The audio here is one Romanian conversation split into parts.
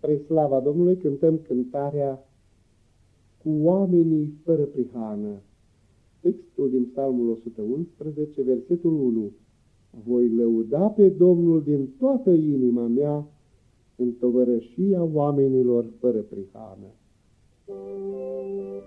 Spre slava Domnului cântăm cântarea Cu oamenii fără prihană. Textul din Psalmul 111, versetul 1. Voi lăuda pe Domnul din toată inima mea în tovărășia oamenilor fără prihană. oamenii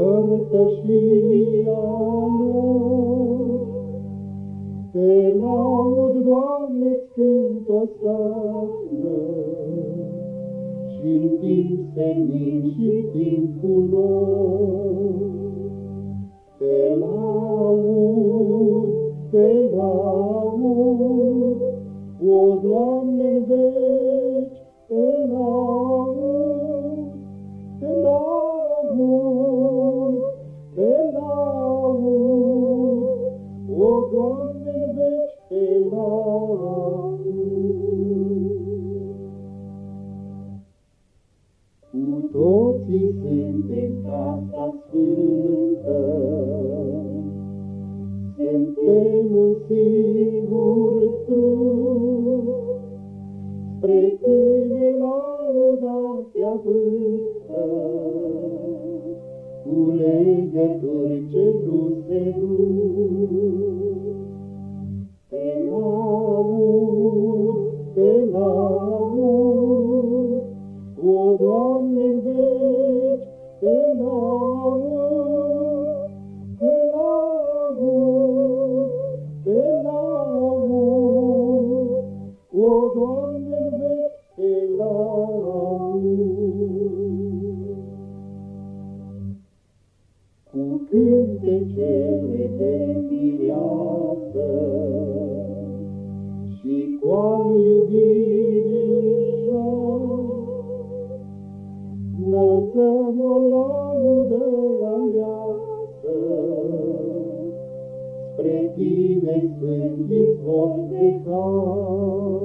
părtășia lor. Te laud, Doamne, cânt o slavă, și-n timp senin și timpul lor. Te laud, te laud, o Doamne, toții suntem casa sfântă. Suntem un singur trup, spre tine laudatea vântă, cu legături ce nu se duc. de mireasă și cu al iubirii înălțăm o laudă aleasă spre tine sunt izvor de cal.